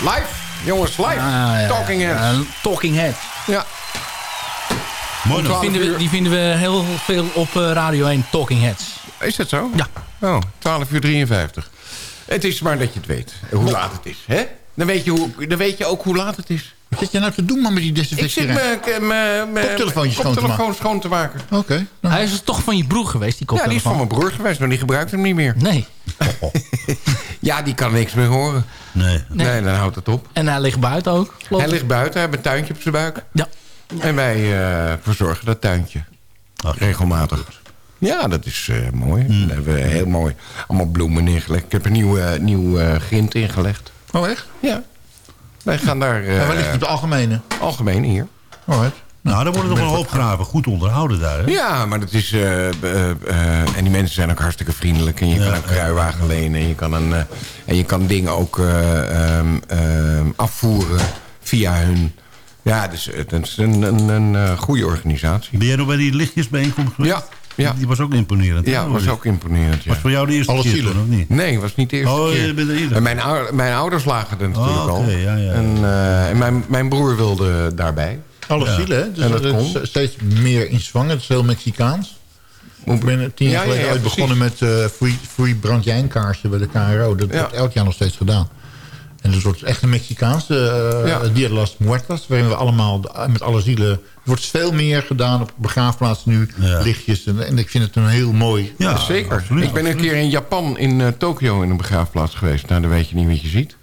Live. Jongens, live. Ah, ja. Talking Heads. Ja, talking Heads. Ja. Mooi Die nog. vinden, we, die vinden we heel veel op eh, Radio 1, Talking Heads. Is dat zo? Ja. Oh, 12 uur 53. Het is maar dat je het weet. Hoe laat het is, hè? Dan weet, je hoe, dan weet je ook hoe laat het is. Wat zit je nou te doen, man, met die Ik zit mijn- mijn Koptelefoontje schoon te koptelefoon maken. schoon te maken. Oké. nou. Hij is dus toch van je broer geweest, die Ja, die is koptelefoon? van mijn broer geweest, maar die gebruikt hem niet meer. Nee. [laughs] Ja, die kan niks meer horen. Nee. Nee, dan houdt het op. En hij ligt buiten ook, geloof Hij ligt buiten, hij heeft een tuintje op zijn buik. Ja. En wij eh, verzorgen dat tuintje. Regelmatig. Ja, dat is eh, mooi. Hmm. Daar hebben we heel mooi allemaal bloemen neergelegd. Ik heb een nieuw, nieuw eh, grind ingelegd. Oh, echt? Ja. Wij gaan daar... eh, En waar ligt het op de algemene? Algemeen hier. Alright. Nou, daar worden nog wel een hoop graven. Goed onderhouden daar, hè? Ja, maar dat is... eh, eh, eh, en die mensen zijn ook hartstikke vriendelijk. En je kan een kruiwagen lenen. En je kan, een, en je kan dingen ook eh, ehm, ehm, afvoeren via hun... Ja, dus het is een, een, een goede organisatie. Ben jij nog bij die lichtjesbijeenkomst geweest? Ja, ja. Die was ook imponerend. Ja, was ook imponerend. Ja. Was voor jou de eerste Alle keer toen, of niet? Nee, was niet de eerste Oh, keer. je bent er. En mijn, ou- mijn ouders lagen er natuurlijk Oh, oké, al. ja, ja, en mijn, mijn broer wilde daarbij. Alle Ja. zielen, hè? Dus En dat er is steeds meer in zwang. Het is heel Mexicaans. Ik ben tien jaar Ja, ja, geleden ja, ooit begonnen met eh free, free brandjijnkaarsen bij de KRO. Dat Ja. wordt elk jaar nog steeds gedaan. En dat wordt echt een Mexicaanse uh, Ja. Dia de las Muertas. Waarin we allemaal de- met alle zielen... Er wordt veel meer gedaan op begraafplaatsen nu. Ja. Lichtjes. En, en ik vind het een heel mooi... Ja, Zeker. absoluut. ik ben een keer in Japan, in eh, Tokio, in een begraafplaats geweest. Nou, dan weet je niet wat je ziet.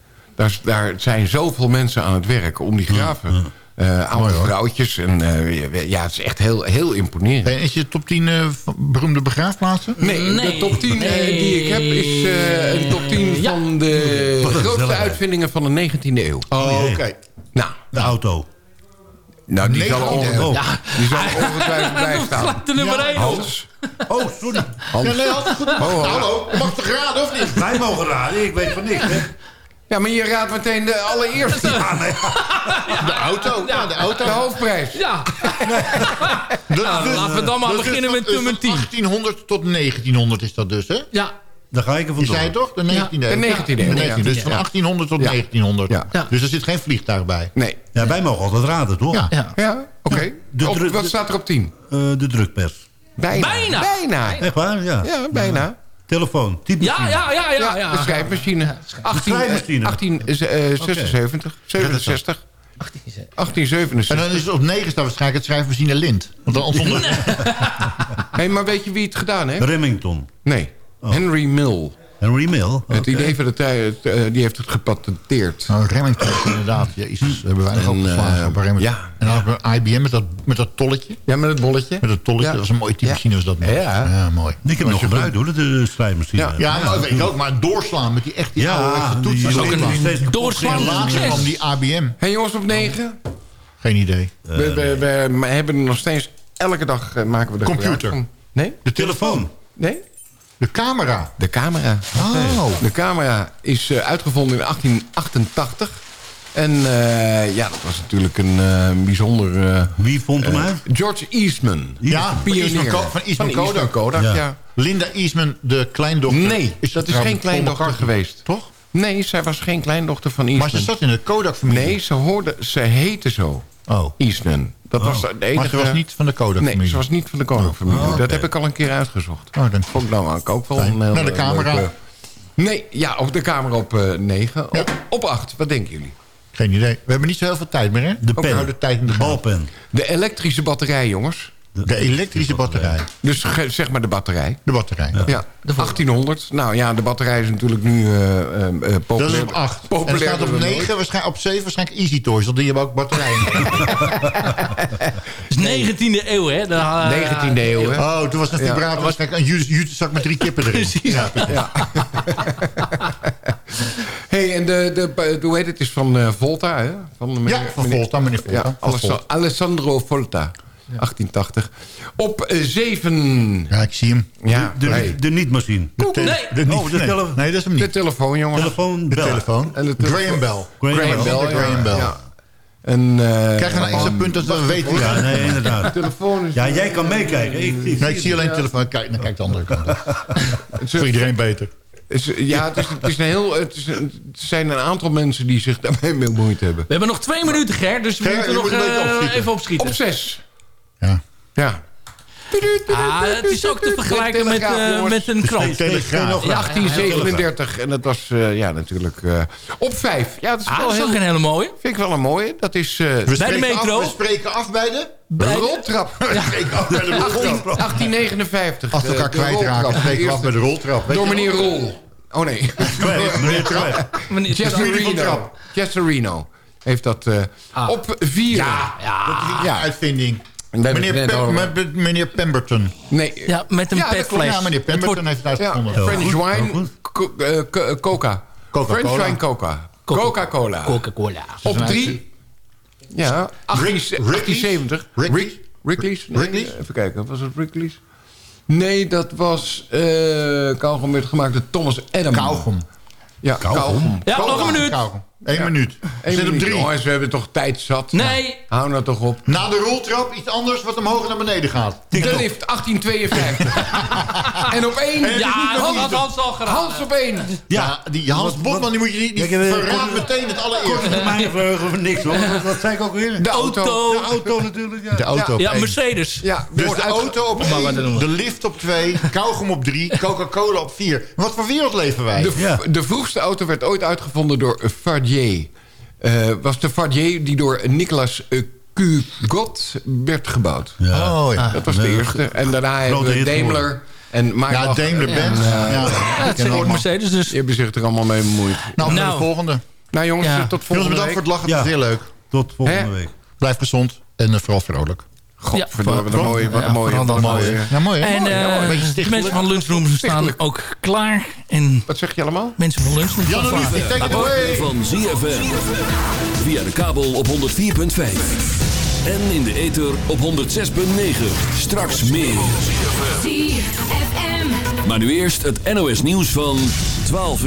Daar zijn zoveel mensen aan het werk om die graven. Eh, oude vrouwtjes. En, eh, ja, het is echt heel, heel imponerend. En is je top 10 eh, van beroemde begraafplaatsen? Nee, de top 10 eh, Nee. die ik heb is eh, een top 10 Ja. van de Wat een grootste uitvindingen van de 19e eeuw. Oh, jee. oké. Nou, De auto. nou die, zal 19e onge- eeuw. Oh, die zal ongetwijfeld bij staan. De nummer 1 Hans. oh sorry. Ja, nee. Oh, oh. Hallo, mag te raden of niet? Wij mogen raden. Ik weet van niks, hè? Ja, maar je raadt meteen de allereerste. [laughs] De auto. Ja, de auto. De hoofdprijs. Ja, [laughs] Dus- Nou, dus- laten we dan maar dus beginnen met nummer van 10. 1800 tot 1900 is dat dus, hè? ja. Daar ga ik er Je zei het toch? De 19e De eeuw. 19e eeuw, De ja. 19e, Dus van Ja. 1800 tot Ja. 1900. Ja. Ja. Dus er zit geen vliegtuig bij. Nee. Ja, wij mogen altijd raden, toch? Ja. ja. Ja, oké. Wat staat er op 10? Eh, de drukpers. Bijna. Bijna. Bijna. Echt waar? Ja. Ja, bijna. Telefoon. Typemachine. Ja, ja, ja, ja. Ja, ja. de schrijfmachine. 18, eh, schrijfmachine. 1876, 67, 1867. En dan is het op 9 staat waarschijnlijk het schrijfmachine Lint. Want dan ontstond. [laughs] Hé, maar weet je wie het gedaan heeft? Remington. Nee, Henry Mill. Henry Mill. Het idee van de tijd, eh, die heeft het gepatenteerd. Nou, Remington, inderdaad. Jezus, hebben wij nog En, ook geslagen eh, op Remington. ja. En dan we IBM met dat, met dat tolletje. Ja, met het bolletje. Met dat tolletje, Ja. dat was een mooie typemachine was dat. Ja. ja mooi. Ik heb nog gebruikt, hoor, de, de schrijfmachine. Ja. Ja, nou, weet ik ook, maar doorslaan met die echt die Ja, toetsen. een Doorslaan. Later kwam die ABM. Hé jongens, op 9. Geen idee. we, we, we hebben er nog steeds... Elke dag eh, maken we de Computer. Nee? De Telefoon. Nee? De camera. De camera. Oh. De camera is eh, uitgevonden in 1888. En eh, ja, dat was natuurlijk een eh, bijzonder... eh, Wie vond hem uit? George Eastman. Ja, van pionier. Van Eastman Van Kodak. Kodak, Ja. ja. Linda Eastman, de kleindochter. Nee, dat is geen kleindochter geweest. Toch? Nee, zij was geen kleindochter van Eastman. Maar ze zat in de Kodak-familie. Nee, ze, hoorde, ze heette zo. Oh. Eastman. Dat was de enige... Maar ze was niet van de Kodak-familie. Nee, ze was niet van de Kodak-familie. Oh, oké. Dat heb ik al een keer uitgezocht. Oh, dan... Vond ik nou ook wel een heel Naar de camera. leuke- Nee, ja, op de camera op 9. Ja. Op, op 8, wat denken jullie? Geen idee. We hebben niet zo heel veel tijd meer, hè? De pen. nou de tijd in De balpen. De elektrische batterij, jongens. De elektrische batterij. Dus zeg maar de batterij. De batterij. Ja, 1800. Nou ja, de batterij is natuurlijk nu eh eh, eh, Dat populair. is op 8. En er populairder staat op dan 9, ooit. waarschijnlijk op 7 waarschijnlijk Easy Toys. Want die hebben ook batterijen. [laughs] is 19e eeuw, hè? Daar, eh, 19e eeuw, hè? Oh, toen was een vibrator waarschijnlijk een jute- jutezak met drie kippen erin. Precies. Ja. Ja. [laughs] hey, en de, de, hoe heet het? is van eh, Volta, hè? Van, de meneer- Ja, van meneer- Volta, meneer Volta. Ja, Van Alessa- Volta. Alessandro Volta. 1880. Op 7. Ja, ik zie hem. Ja, De, de niet-machine. De Nee. de niet- Oh, de nee. dat is hem De niet. telefoon, jongens. Telefoon, De telefoon. En de telefoon. Graham Bell. Graham Graham Bell. Bell. de Graham ja, Bell. ja. En, eh, Krijg je nou extra punt dat we weten? Ja, nee, inderdaad. telefoon is... Ja, jij kan meekijken. Ik, ik, Nee, ik zie alleen de telefoon. Kijk, dan kijk de andere kant op. [laughs] Voor iedereen beter. ja, het, is, het, is een heel, het, is een- het zijn een aantal mensen die zich daarmee bemoeid hebben. We hebben nog twee minuten, Ger. Dus we Ger, moeten nog een eh, opschieten. even opschieten. Op 6. Ja. Ja. Ah, het is ook te vergelijken met, eh, met een krant. Telegraaf. Ja, 1837. En dat was eh, ja, natuurlijk eh, op vijf. Ja, dat is, Ah, wel dat is heel, ook een hele mooie. Vind ik wel een mooie. Dat is eh, We Bij de spreken metro. Af, we spreken af bij de... de roltrap. [laughs] We spreken af bij de 18, roltrap. 1859. Als we elkaar kwijtraken, spreken we af bij de roltrap. Weet Door meneer? Rol. Oh nee. [laughs] Meneer Trap. Meneer- Chesterino. Chesterino heeft dat eh, op vier. Ja, ja. Ja, uitvinding. We hebben Meneer, Pem- over. met- meneer Pemberton. Nee. Ja, met een Ja, petfles. Ja, meneer wordt- Pemberton heeft het Ja, uitgevonden. French wine, co- eh, eh, coca. Coca-Cola. French wine coca. Coca- Coca-Cola. Coca-Cola. Op drie. Ja, 18, Rick- 1870. Rickley's? Rick- Rickley's? Nee, Rickley's? Even kijken, was het Rickley's? Nee, dat was... eh kauwgom werd gemaakt door Thomas Adam. Kauwgom. Ja, kauwgom. Ja, nog een minuut. Kauwgom. Eén minuut. Eén Zit op minuut. drie. Jongens, we hebben toch tijd zat. Nee. Hou nou toch op. Na de roltrap iets anders wat omhoog en naar beneden gaat. De lift, 1852. [laughs] en op één... Ja, dat had Hans al geraden. Hans op één. Ja, die Hans Wat- Botman, die moet je niet... Die ik eh, verraadt korte- meteen het Korte allereerste. termijn verheugen voor niks hoor. Wat zei ik ook weer? De auto. De auto natuurlijk. Ja. De auto Ja. Mercedes. Ja, Dus de auto op één, de lift op twee, kauwgom op drie, Coca-Cola op vier. Wat voor wereld leven wij? De, de vroegste auto werd ooit uitgevonden door Fardier. Eh was de Fardier die door Nicolas uh, Cugot werd gebouwd. Oh ja. Dat was de eerste. En daarna hebben we Daimler en Maybach. Ja, Daimler-Benz. En, eh, Ja, het zijn ook. Mercedes, dus... Die hebben zich er allemaal mee bemoeid. Nou, Nou. de volgende. Nou jongens, Ja. tot Jongens, volgende bedankt voor week. het lachen. Het is Ja. heel leuk. Tot volgende week. Blijf gezond en eh, vooral vrolijk. Godverdomme. Wat Ja, een mooie, vooral wat dat een mooie. mooie. Ja, mooi hè? En Mooi, ja, mooi. eh, Een beetje de stichtelijk. mensen van Lunchroom staan ook klaar. En Wat zeg je allemaal? mensen van Lunchroom staan en klaar. Lucie, take it away. Van ZFM. Via de kabel op 104.5. En in de ether op 106.9. Straks meer. Maar nu eerst het NOS nieuws van 12 uur.